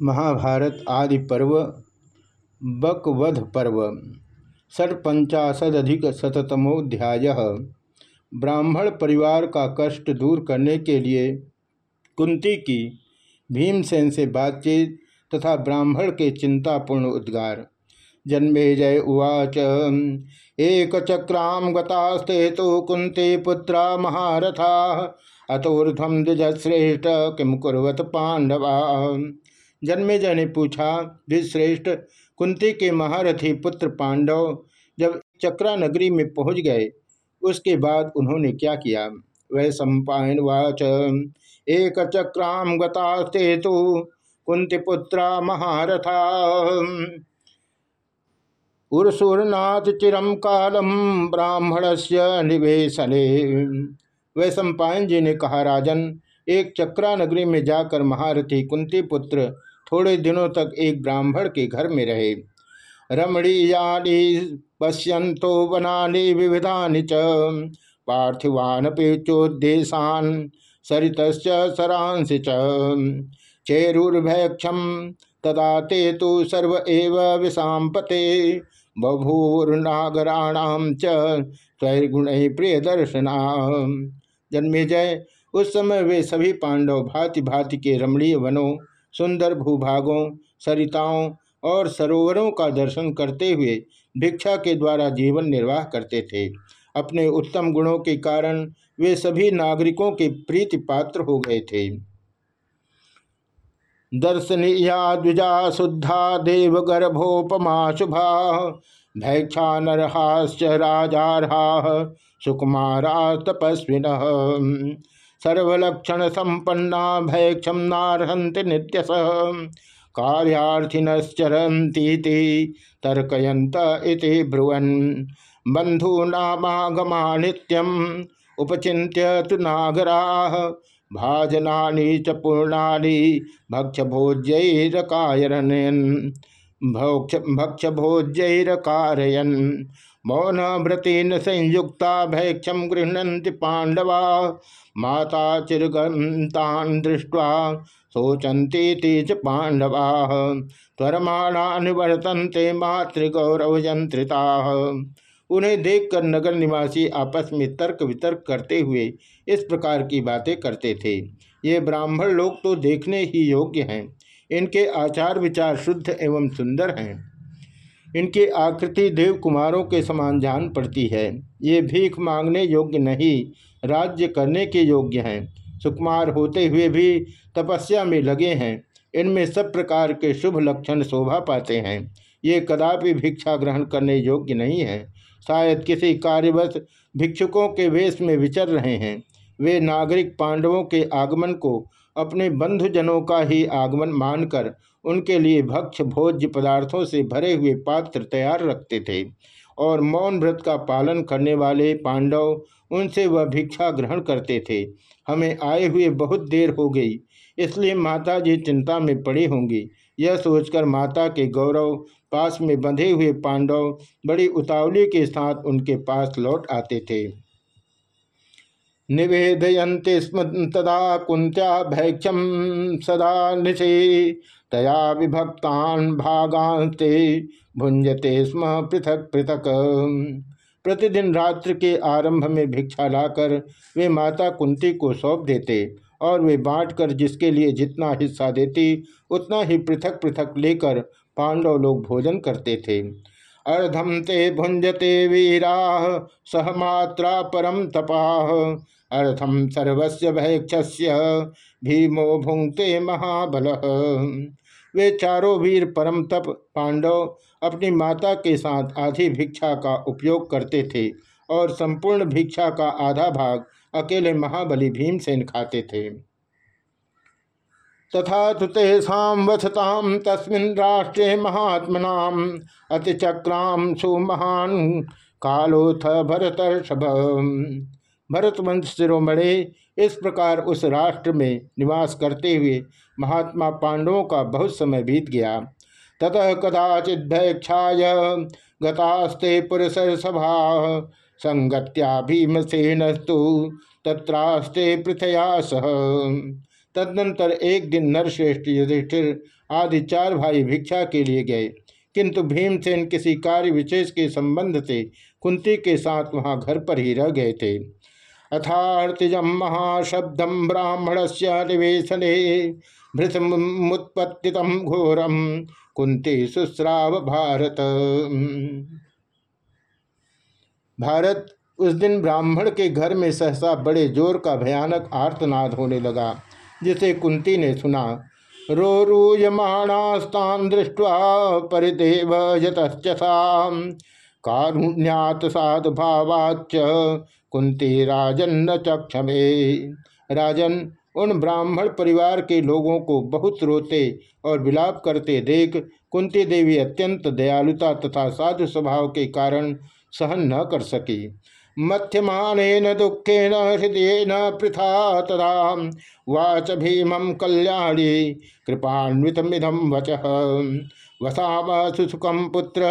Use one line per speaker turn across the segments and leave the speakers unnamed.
महाभारत आदि पर्व, बकवध पर्व, षटपंचाशदधिक शतमोध्याय ब्राह्मण परिवार का कष्ट दूर करने के लिए कुंती की भीमसेन से बातचीत तथा ब्राह्मण के चिंतापूर्ण उद्गार। जन्मे जय उवाच एक चक्राम गतास्ते तो कुंती पुत्रा महारथा अतोर्धम द्विजश्रेष्ठ किम कुरत पांडवा। जन्मेजय ने पूछा विश्रेष्ठ कुंती के महारथी पुत्र पांडव जब चक्रा नगरी में पहुँच गए, उसके बाद उन्होंने क्या किया? वह सम्पायन वाच। एक चक्राम गतास्ते तो कुंतीपुत्रा महारथा। उर्सुरनाथ चिरम कालम ब्राह्मण से निवेशने। वह सम्पायन जी ने कहा, राजन, एक चक्रा नगरी में जाकर महारथी कुंती पुत्र थोड़े दिनों तक एक ब्राह्मण के घर में रहे। रमणीयानी पश्यंतो वनानि विविधानि च। पार्थिवान पेचोदेशान सरित सरांसि च। चेरुर्भक्षम तदा ते तो सर्व एव विषापते बभूर्नागराणाम च स्वैर्गुण प्रिय दर्शना जन्मे जय। उस समय वे सभी पांडव भांति भांति के रमणीय वनों सुंदर भूभागों, सरिताओं और सरोवरों का दर्शन करते हुए भिक्षा के द्वारा जीवन निर्वाह करते थे। अपने उत्तम गुणों के कारण वे सभी नागरिकों के प्रीति पात्र हो गए थे। दर्शनीया द्विजा शुद्धा देवगर्भोपमा शुभा भैक्षा नरहाश्च राजारहा सुकुमारा तपस्विन सर्वलक्षण संपन्ना भैक्षम नारहंति नित्यस कार्यार्थिनश्चरती तर्कयंत इति ब्रुवन। बंधूनामागमा नित्यम उपचिंत्य नागरा। भाजना च पूर्णानि भक्ष भोज्यरकायरन भक्ष भोज्यरकारयन मौन व्रतेन संयुक्ता भैक्षम गृहती पांडवा माता चिरगंतान दृष्ट्वा शोचंती च पांडवा त्वरमाणा वर्तन्ते मातृगौरवयंत्रिता उन्हें देखकर नगर निवासी आपस में तर्क वितर्क करते हुए इस प्रकार की बातें करते थे। ये ब्राह्मण लोग तो देखने ही योग्य हैं। इनके आचार विचार शुद्ध एवं सुंदर हैं। इनकी आकृति देव कुमारों के समान जान पड़ती है। ये भीख मांगने योग्य नहीं, राज्य करने के योग्य हैं। सुकुमार होते हुए भी तपस्या में लगे हैं। इनमें सब प्रकार के शुभ लक्षण शोभा पाते हैं। ये कदापि भिक्षा ग्रहण करने योग्य नहीं है। शायद किसी कार्यवश भिक्षुकों के वेश में विचर रहे हैं। वे नागरिक पांडवों के आगमन को अपने बंधुजनों का ही आगमन मानकर उनके लिए भक्ष भोज्य पदार्थों से भरे हुए पात्र तैयार रखते थे और मौन व्रत का पालन करने वाले पांडव उनसे वह भिक्षा ग्रहण करते थे। हमें आए हुए बहुत देर हो गई, इसलिए माता जी चिंता में पड़ी होंगी। यह सोचकर माता के गौरव पास में बंधे हुए पांडव बड़ी उतावली के साथ उनके पास लौट आते थे। निवेदयंते स्म तदा कुंत्या भैक्षम सदा निशे। तया विभक्तान भागांते भुंजते स्म पृथक पृथक। प्रतिदिन रात्र के आरंभ में भिक्षा लाकर वे माता कुंती को सौंप देते और वे बांटकर जिसके लिए जितना हिस्सा देती, उतना ही पृथक पृथक लेकर पांडव लोग भोजन करते थे। अर्धम ते भुंजते वीरा सहमात्रा परम तपाह अर्थम सर्वस्व भैक्षस्य भीमो भुंगते महाबल। वे चारों वीर परम तप पांडव अपनी माता के साथ आधी भिक्षा का उपयोग करते थे और संपूर्ण भिक्षा का आधा भाग अकेले महाबली भीमसेन खाते थे। तथा तो तेषाम वसताम राष्ट्रे महात्मना अतिचक्राम सुमहान कालोथ भरतर्षभ। भरतवंश शिरोमणे इस प्रकार उस राष्ट्र में निवास करते हुए महात्मा पांडवों का बहुत समय बीत गया। ततः कदाचित भैक्षाय गतास्ते पुरुष सभा संगत्या भीमसेनस्तु तत्रास्ते पृथया सह। तदनंतर एक दिन नरश्रेष्ठ युधिष्ठिर आदि चार भाई भिक्षा के लिए गए। किंतु भीमसेन किसी कार्य विशेष के संबंध से कुंती के साथ वहाँ घर पर ही रह गए थे। अथार्तिजम महाशब्दम ब्राह्मण से निवेशने भृतमुत्पत्ति घोरम कुंती सुश्राव भारत। भारत उस दिन ब्राह्मण के घर में सहसा बड़े ज़ोर का भयानक आर्तनाद होने लगा, जिसे कुंती ने सुना। रोरूयमाणास्तान दृष्ट्वा परिदेव यतश्चसा कारुण्यात साधु भावाच कुंती राजन न चक्षमे राजन उन ब्राह्मण परिवार के लोगों को बहुत रोते और विलाप करते देख कुंती देवी अत्यंत दयालुता तथा साधु स्वभाव के कारण सहन न कर सकी। मध्यमान दुखेन हृदय न पृथा तदा। वाच भीमं कल्याणी कृपान्वितमिदम वच। वसाम सुसुखम पुत्र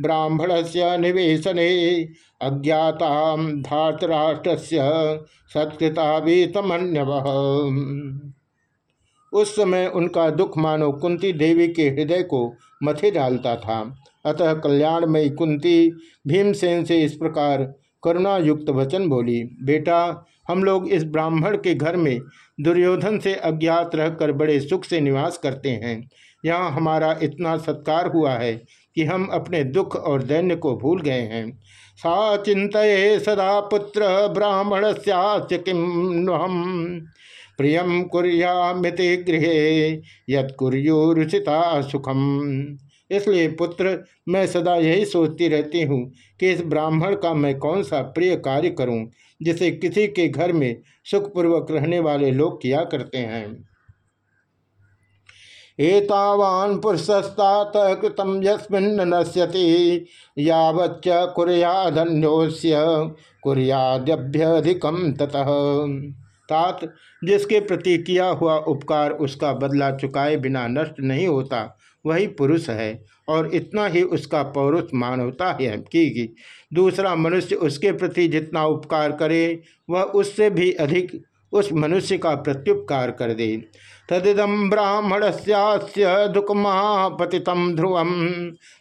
ब्राह्मण से निवेशने अज्ञाता धातराष्ट्र सत्कृता भी तमन्यव उस समय उनका दुख मानो कुंती देवी के हृदय को मथे डालता था। अतः कल्याणमयी कुंती भीमसेन से इस प्रकार करुणा युक्त वचन बोली, बेटा हम लोग इस ब्राह्मण के घर में दुर्योधन से अज्ञात रहकर बड़े सुख से निवास करते हैं। यहाँ हमारा इतना सत्कार हुआ है कि हम अपने दुख और दैन्य को भूल गए हैं। सा चिंत सदा पुत्र ब्राह्मण किम हम प्रियम गृह यद कुरियोरुचिता सुखम। इसलिए पुत्र, मैं सदा यही सोचती रहती हूँ कि इस ब्राह्मण का मैं कौन सा प्रिय कार्य करूँ? जिसे किसी के घर में सुखपूर्वक रहने वाले लोग किया करते हैं। एतावान पुरुषस्तात कृतम यस्मिन्न नश्यति, यावच्च कुरियाधन्योस्य कुरियाद्यभ्यधिकम ततः। तात, जिसके प्रति किया हुआ उपकार उसका बदला चुकाए बिना नष्ट नहीं होता वही पुरुष है और इतना ही उसका पौरुष मानवता है की दूसरा मनुष्य उसके प्रति जितना उपकार करे, वह उससे भी अधिक उस मनुष्य का प्रत्युपकार कर दे। तदिदम ब्राह्मण दुखमापति ध्रुवम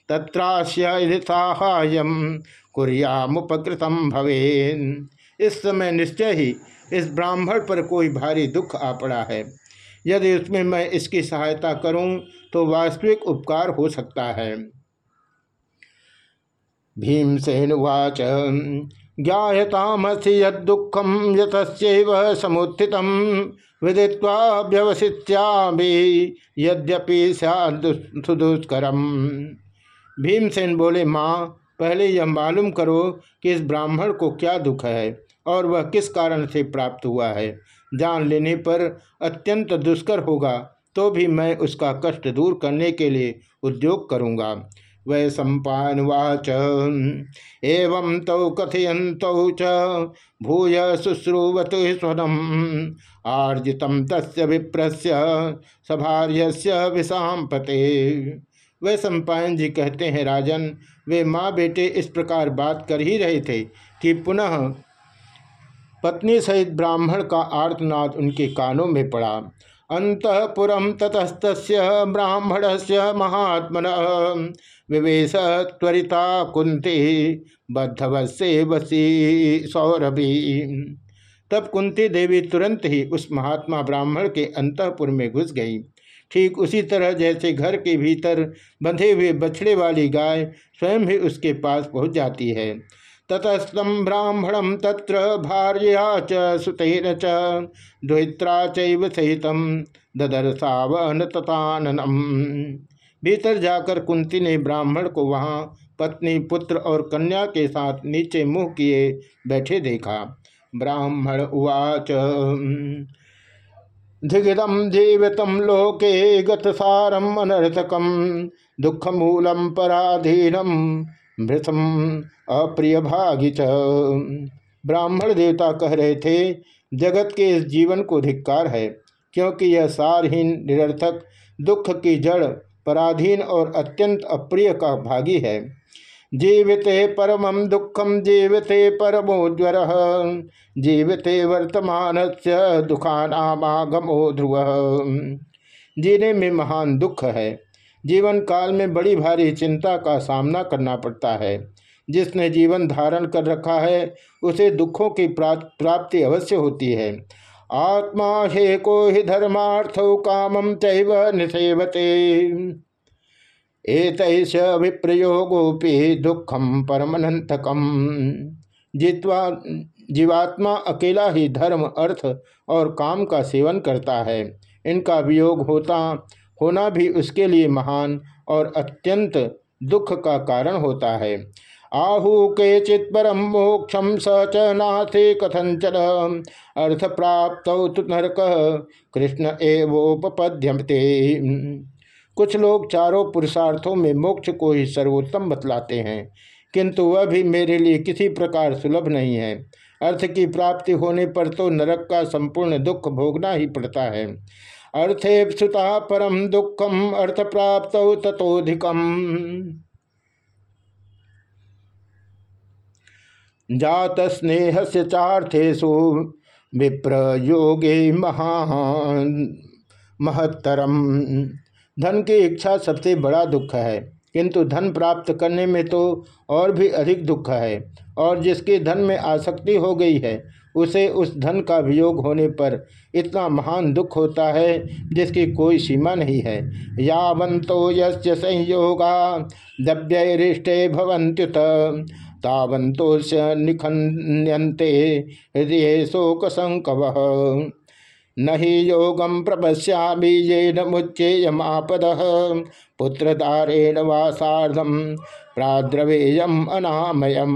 तत्राश्य साहाय कुरियामुपकृतम इस समय निश्चय ही इस ब्राह्मण पर कोई भारी दुख आ पड़ा है। यदि उसमें मैं इसकी सहायता करूँ तो वास्तविक उपकार हो सकता है। भीमसेन उवाच ज्ञातामसी यदुखम यतस्व समुत्थित, विदित्वा व्यवसित्यामी यद्यपि सुदुष्करम। भीमसेन बोले, माँ, पहले यह मालूम करो कि इस ब्राह्मण को क्या दुख है और वह किस कारण से प्राप्त हुआ है। जान लेने पर अत्यंत दुष्कर होगा तो भी मैं उसका कष्ट दूर करने के लिए उद्योग करूँगा। वै सम्पावाच एवं तौ कथयत च। भूय शुश्रूवत स्वनम आर्जित तस् विप्रस्य सभार्य विषाम पते वह सम्पायन जी कहते हैं, राजन, वे माँ बेटे इस प्रकार बात कर ही रहे थे कि पुनः पत्नी सहित ब्राह्मण का आर्तनाद उनके कानों में पड़ा। अंतपुरम ततस्त ब्राह्मण से महात्मन विवेश त्वरिता कुंती बद्धवसे वसी सौरभी। तब कुंती देवी तुरंत ही उस महात्मा ब्राह्मण के अंतपुर में घुस गई। ठीक उसी तरह जैसे घर के भीतर बंधे हुए बछड़े वाली गाय स्वयं भी उसके पास पहुँच जाती है। ततस्तम ब्राह्मणम तत्र भार्या च सुतेन च दुहित्रा चहित ददर सावन तताननम। भीतर जाकर कुंती ने ब्राह्मण को वहाँ पत्नी, पुत्र और कन्या के साथ नीचे मुँह किए बैठे देखा। ब्राह्मण उवाच धिगिदम जीवितम लोके गतसारम अनर्थकम दुखमूलम पराधीनम भृतम अप्रिय भागी ब्राह्मण देवता कह रहे थे, जगत के इस जीवन को धिक्कार है, क्योंकि यह सारहीन, निरर्थक, दुख की जड़, पराधीन और अत्यंत अप्रिय का भागी है। जीविते परम दुखम जीवते परमो ज्वर, जीविते वर्तमान से दुखानामागमो ध्रुव। जीने में महान दुख है जीवन काल में बड़ी भारी चिंता का सामना करना पड़ता है। जिसने जीवन धारण कर रखा है, उसे दुखों की प्राप्ति अवश्य होती है। आत्मा हे को ही धर्मार्थ कामम चैव निसेवते एक विप्रयोगोपि दुखम परमनंतकम जित्वा, जीवात्मा अकेला ही धर्म, अर्थ और काम का सेवन करता है। इनका वियोग होता होना भी उसके लिए महान और अत्यंत दुख का कारण होता है। आहु के चित परम मोक्षम स च नाथे कथंचन अर्थ प्राप्त नरक, कृष्ण एवोपपद्यमते कुछ लोग चारों पुरुषार्थों में मोक्ष को ही सर्वोत्तम बतलाते हैं, किंतु वह भी मेरे लिए किसी प्रकार सुलभ नहीं है। अर्थ की प्राप्ति होने पर तो नरक का संपूर्ण दुख भोगना ही पड़ता है। अर्थे सुता परम दुखम अर्थ प्राप्त तथोधिकम जात स्नेह से चार्थेशु विप्र योगे महान, महत्तरम। धन की इच्छा सबसे बड़ा दुख है, किंतु धन प्राप्त करने में तो और भी अधिक दुख है, और जिसकी धन में आसक्ति हो गई है उसे उस धन का वियोग होने पर इतना महान दुख होता है जिसकी कोई सीमा नहीं है। यावंतो यस्य संयोगा, दव्यरिष्टे भवंत्युत तावंतोष निखन्यन्ते हृदय शोक संकव न ही योगम प्रपश्यामी ये न मुच्चेयमापद पुत्रदारेण वा वासाधम प्राद्रवेयम अनामयम।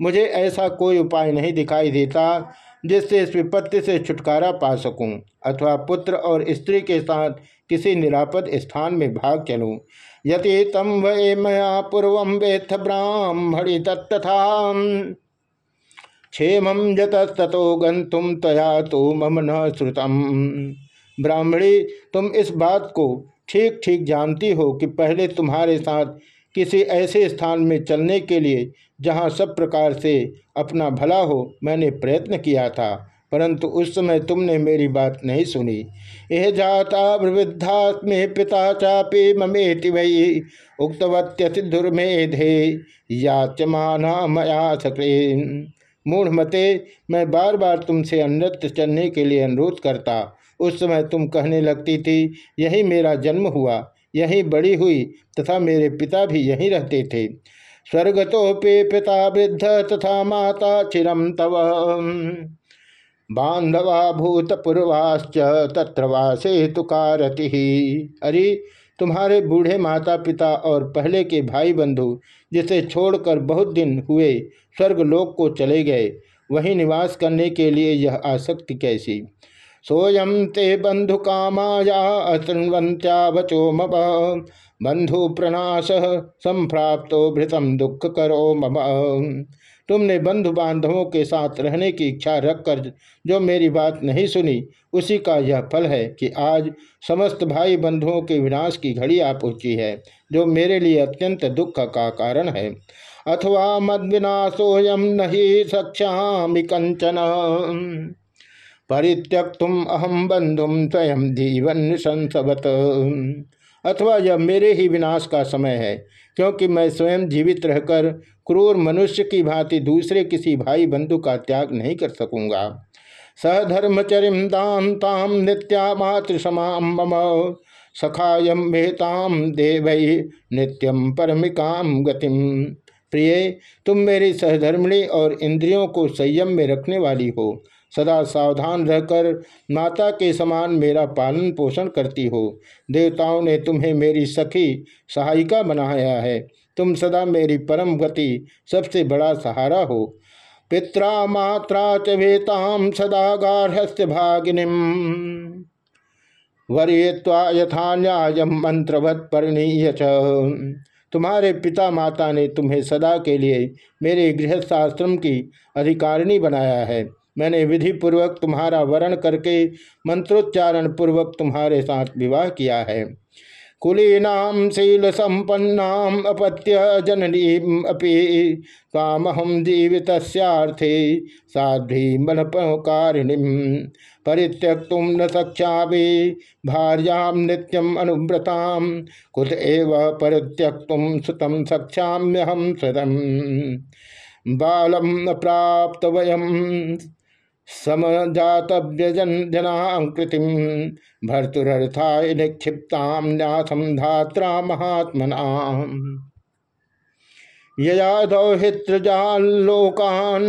मुझे ऐसा कोई उपाय नहीं दिखाई देता जिससे इस विपत्ति से छुटकारा पा सकूँ, अथवा पुत्र और स्त्री के साथ किसी निरापद स्थान में भाग चलूँ। यति तम वे मया पूर्व वेत्थ ब्राह्मणि तत्था क्षेम जतस्तो गंतुम तया तो मम न श्रुतम। ब्राह्मणी, तुम इस बात को ठीक ठीक जानती हो कि पहले तुम्हारे साथ किसी ऐसे स्थान में चलने के लिए जहाँ सब प्रकार से अपना भला हो, मैंने प्रयत्न किया था, परंतु उस समय तुमने मेरी बात नहीं सुनी। यह जाता वृद्धा में पिता चापे ममेति वही उक्तवत्यति दुर्मेधे याचमाना मया मूढ़ मते, मैं बार बार तुमसे अन्यत्र चलने के लिए अनुरोध करता। उस समय तुम कहने लगती थी, यही मेरा जन्म हुआ, यही बड़ी हुई, तथा मेरे पिता भी यहीं रहते थे। स्वर्गतोपे पिता वृद्ध तथा माता चिरम तव। बांधवा भूतपूर्वाश्च तत्र वासे तुकारति अरे, तुम्हारे बूढ़े माता पिता और पहले के भाई बंधु जिसे छोड़कर बहुत दिन हुए स्वर्गलोक को चले गए, वहीं निवास करने के लिए यह आसक्ति कैसी? सोयम ते बंधु कामाया अतृवंत्या वचो मम बंधु प्रणाश संप्राप्तो भृतम दुख करो मम। तुमने बंधु बांधवों के साथ रहने की इच्छा रखकर जो मेरी बात नहीं सुनी, उसी का यह फल है कि आज समस्त भाई बंधुओं के विनाश की घड़ी आ पहुँची है, जो मेरे लिए अत्यंत दुख का कारण है। अथवा मद विनाशोयम नहीं सक्षामि कंचन। परित्यक तुम अहम बंधुम स्वयं जीवन संसवत। अथवा यह मेरे ही विनाश का समय है, क्योंकि मैं स्वयं जीवित रहकर क्रूर मनुष्य की भांति दूसरे किसी भाई बंधु का त्याग नहीं कर सकूँगा। सधर्मचरिम दाम ताम नित्या मातृसमाम मम सखायम मेहताम देव नित्यम परमिकाम गतिम प्रिय, तुम मेरी सहधर्मिणी और इंद्रियों को संयम में रखने वाली हो। सदा सावधान रहकर माता के समान मेरा पालन पोषण करती हो। देवताओं ने तुम्हें मेरी सखी सहायिका बनाया है। तुम सदा मेरी परम गति सबसे बड़ा सहारा हो। पित्रा मात्रा च वेताम सदा गार्हस्थ्य भागिनीम वरीय्वा यथा न्याय मंत्रवत परिणीय तुम्हारे पिता माता ने तुम्हें सदा के लिए मेरे गृहस्थाश्रम की अधिकारिणी बनाया है। मैंने विधि पूर्वक तुम्हारा वरण करके मंत्रोच्चारण पूर्वक तुम्हारे साथ विवाह किया है। कुलीनाम शील संपन्नाम अपत्य जननी अपि तामहम जीवित साध्वी मनपकारिणी परित्यक्त न सक्षा भार्यां नित्यम अनुव्रताम कुत एव परित्यक्त सुतम सक्षाम्यहम सुतम बालम प्राप्त वयम समजातव्यजन जनाकृति भर्तुरर्थाय निक्षिप्ता न्याथम धात्रा महात्मना। यया दौहित्रजालोकान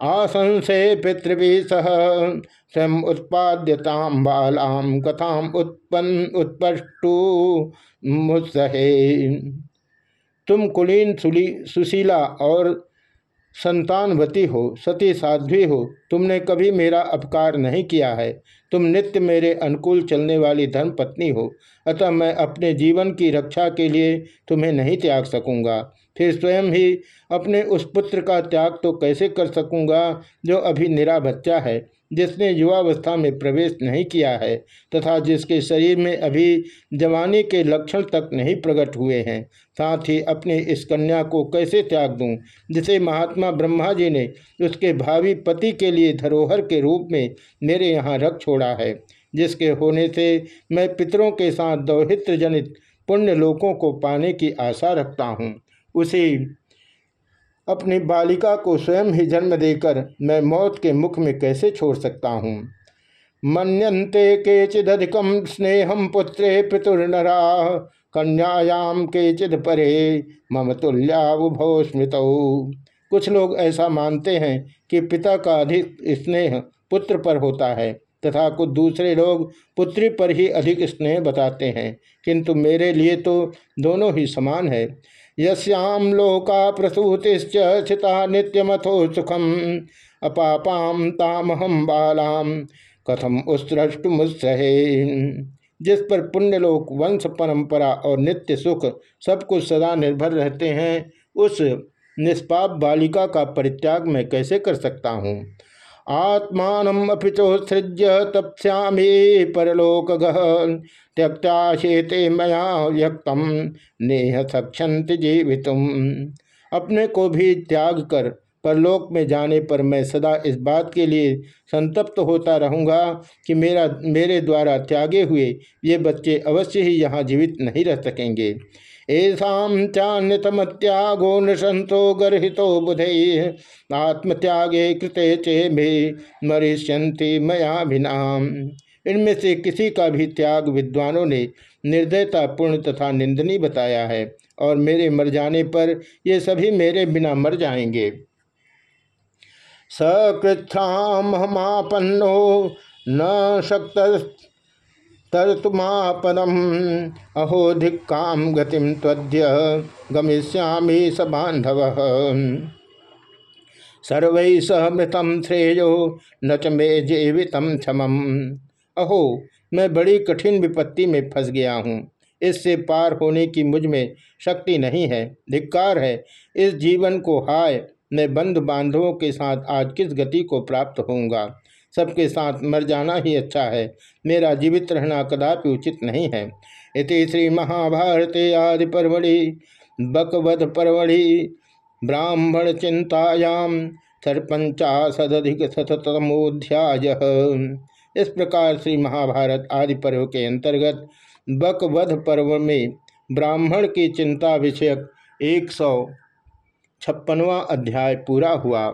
आसंसे पितृभि सह स्वयं उत्पाद्यताम बालाम कथाम उत्पन्न उत्पष्टु मुत्सहे। तुम कुलीन सुली सुशीला और संतानवती हो, सती साध्वी हो, तुमने कभी मेरा अपकार नहीं किया है। तुम नित्य मेरे अनुकूल चलने वाली धर्म पत्नी हो, अतः मैं अपने जीवन की रक्षा के लिए तुम्हें नहीं त्याग सकूँगा। फिर स्वयं ही अपने उस पुत्र का त्याग तो कैसे कर सकूँगा, जो अभी निरा बच्चा है? जिसने युवावस्था में प्रवेश नहीं किया है तथा जिसके शरीर में अभी जवानी के लक्षण तक नहीं प्रकट हुए हैं। साथ ही अपनी इस कन्या को कैसे त्याग दूँ, जिसे महात्मा ब्रह्मा जी ने उसके भावी पति के लिए धरोहर के रूप में मेरे यहाँ रख छोड़ा है, जिसके होने से मैं पितरों के साथ दौहित्र जनित पुण्य लोकों को पाने की आशा रखता हूँ। उसी अपनी बालिका को स्वयं ही जन्म देकर मैं मौत के मुख में कैसे छोड़ सकता हूँ? मनते केचिदधिकम स्नेहम पुत्रे पितुर्नरा कन्यायाम केचिद परे, मम तुल्या तुल्याभो स्मृत। कुछ लोग ऐसा मानते हैं कि पिता का अधिक स्नेह पुत्र पर होता है, तथा कुछ दूसरे लोग पुत्री पर ही अधिक स्नेह बताते हैं। किंतु मेरे लिए तो दोनों ही समान है। यश्याम लोका प्रसूतिश्च स्थिता नित्यमथो सुखम। अपापाम तामहम बालाम कथम उत्सृष्ट मुत्सहे जिस पर पुण्यलोक, वंश, परंपरा और नित्य सुख सब कुछ सदा निर्भर रहते हैं, उस निष्पाप बालिका का परित्याग मैं कैसे कर सकता हूँ? आत्मान अपिचोत्सृज्य तप्स्यामी परलोक त्यक्ता शेते मया व्यक्तम नेह सक्षंत जीवित। अपने को भी त्याग कर परलोक में जाने पर मैं सदा इस बात के लिए संतप्त होता रहूँगा कि मेरा, मेरे द्वारा त्यागे हुए ये बच्चे अवश्य ही यहाँ जीवित नहीं रह सकेंगे। ऐसा चान्यतम त्यागो नृसंतो गर्तो बुध। आत्मत्यागे कृते चे भी मरिष्यंति मया भिनाम। इनमें से किसी का भी त्याग विद्वानों ने निर्दयता पूर्ण तथा निंदनीय बताया है और मेरे मर जाने पर ये सभी मेरे बिना मर जाएँगे। सकृत्थामहमापन्नो न शक्त तरतुमापदम अहो धिक्काम गतिम त्वद्य गमिष्यामी स बांधव सर्व सह सहमृतम श्रेयो न च मे जीवित क्षमम। अहो, मैं बड़ी कठिन विपत्ति में फंस गया हूँ। इससे पार होने की मुझमें शक्ति नहीं है, धिक्कार है। इस जीवन को हाय, मैं बंधु बांधवों के साथ आज किस गति को प्राप्त होऊँगा? सबके साथ मर जाना ही अच्छा है। मेरा जीवित रहना कदापि उचित नहीं है। इति श्री महाभारत आदि परवड़ी बकवध परवड़ी ब्राह्मण चिंतायाम सरपंचा सदधिक शतमोध्याय इस प्रकार श्री महाभारत आदि पर्व के अंतर्गत बकवध पर्व में ब्राह्मण की चिंता विषयक एक सौ छप्पनवा अध्याय पूरा हुआ।